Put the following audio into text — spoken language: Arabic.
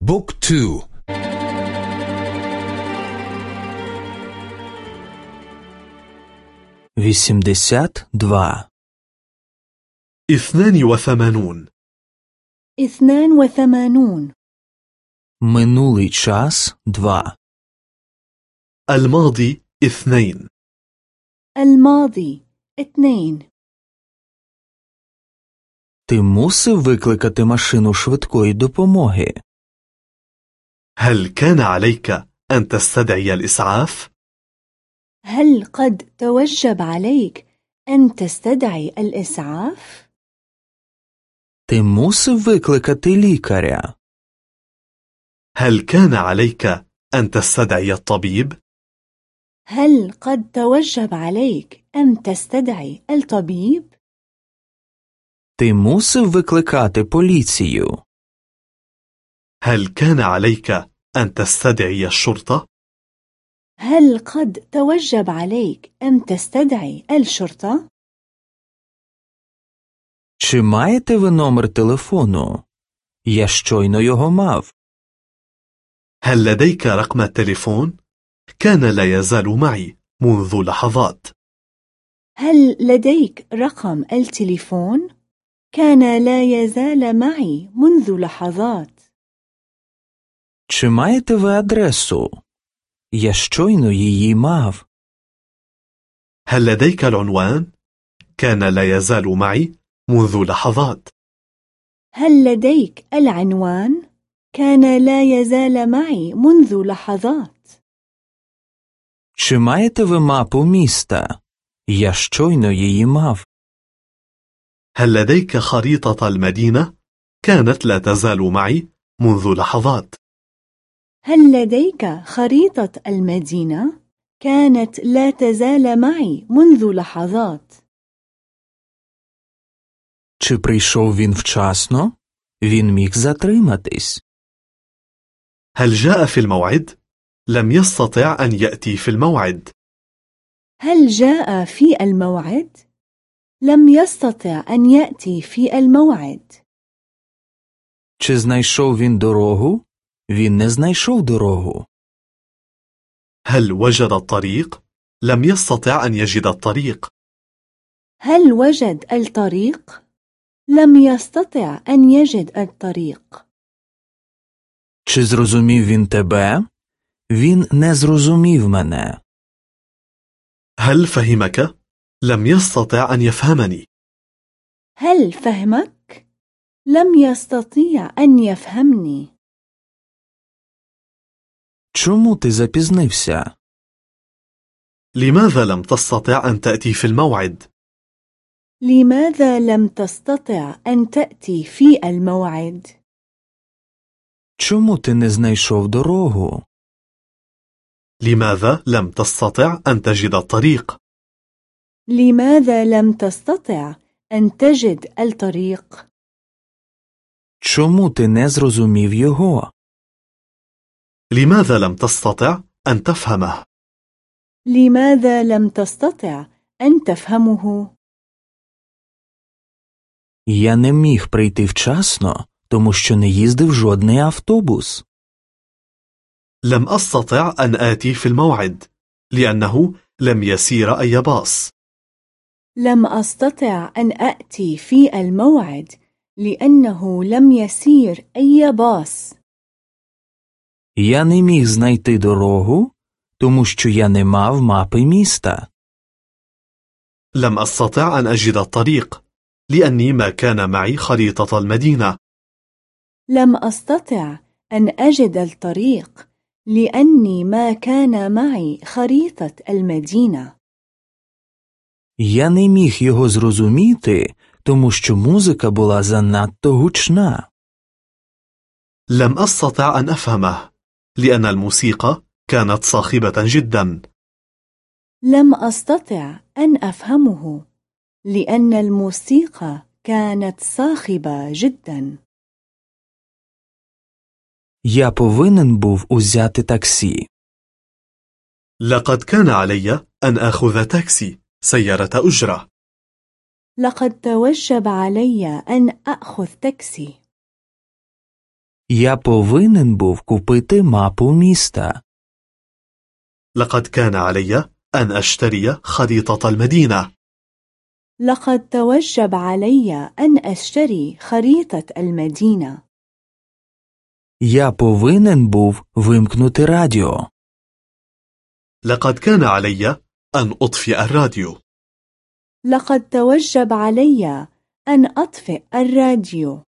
بوك تو вісімдесят два اثنان وثمانون اثنان وثمانون минулий час два الماضي اثنين الماضي اثنين Ти мусив викликати машину швидкої допомоги? هل كان عليك أن تستدعي الإسعاف؟ هل قد توجب عليك أن تستدعي الإسعاف؟ Ти мусив викликати лікаря? هل كان عليك أن تستدعي الطبيب؟ هل قد توجب عليك أن تستدعي الطبيب؟ Ти мусив викликати поліцію? هل كان عليك أن تستدعي الشرطة؟ هل قد توجب عليك أن تستدعي الشرطة؟ Чи маєте ви номер телефону? Я щойно його мав. هل لديك رقم التليفون؟ كان لا يزال معي منذ لحظات هل لديك رقم التليفون؟ كان لا يزال معي منذ لحظات Чи маєте ви адресу? Я щойно її мав. هل لديك العنوان؟ كان لا يزال معي منذ لحظات هل لديك العنوان؟ كان لا يزال معي منذ لحظات Чи маєте ви мапу міста? Я щойно її мав. هل لديك خريطة المدينة؟ كانت لا تزال معي منذ لحظات هل لديك خريطة المدينة؟ كانت لا تزال معي منذ لحظات Чи прийшов він вчасно? Він міг затриматись. هل جاء في الموعد؟ لم يستطع أن يأتي في الموعد هل جاء في الموعد؟ لم يستطع أن يأتي في الموعد Чи знайшов він дорогу? Він не знайшов дорогу. هل وجد الطريق؟ لم يستطع أن يجد الطريق هل وجد الطريق؟ لم يستطع أن يجد الطريق Чи зрозумів він тебе? Він не зрозумів мене. هل فهمك؟ لم يستطع أن يفهمني هل فهمك؟ لم يستطيع أن يفهمني Чому ти запізнився? لماذا لم تستطع أن تأتي في الموعد؟ لماذا لم تستطع أن تأتي في الموعد؟ Чому ти не знайшов дорогу? لماذا لم تستطع أن تجد الطريق؟ لماذا لم تستطع أن تجد الطريق؟ Чому ти не зрозумів його? لماذا لم تستطع أن تفهمه؟ لماذا لم تستطع أن تفهمه؟ Я не міг прийти вчасно, тому що не їздив жодний автобус. لم أستطع أن آتي في الموعد لأنه لم يسير أي باص لم أستطع أن أأتي في الموعد لأنه لم يسير أي باص Я не міг знайти дорогу, тому що я не мав мапи міста. لم أستطع أن أجد الطريق لأني ما كان معي خريطة المدينة لم أستطع أن أجد الطريق لأني ما كان معي خريطة المدينة Я не міг його зрозуміти, тому що музика була занадто гучна. لم أستطع أن أفهمه لأن الموسيقى كانت صاخبة جدا لم أستطع أن أفهمه لأن الموسيقى كانت صاخبة جدا Я повинен був узяти таксі. لقد كان علي أن آخذ تاكسي سيارة أجرة لقد توجب علي أن أخذ تاكسي Я повинен був купити мапу міста. لقد كان علي أن أشتري خريطة المدينة لقد توجب علي أن أشتري خريطة المدينة. Я повинен був вимкнути радіо. لقد كان علي أن أطفئ الراديو لقد توجب علي أن أطفئ الراديو.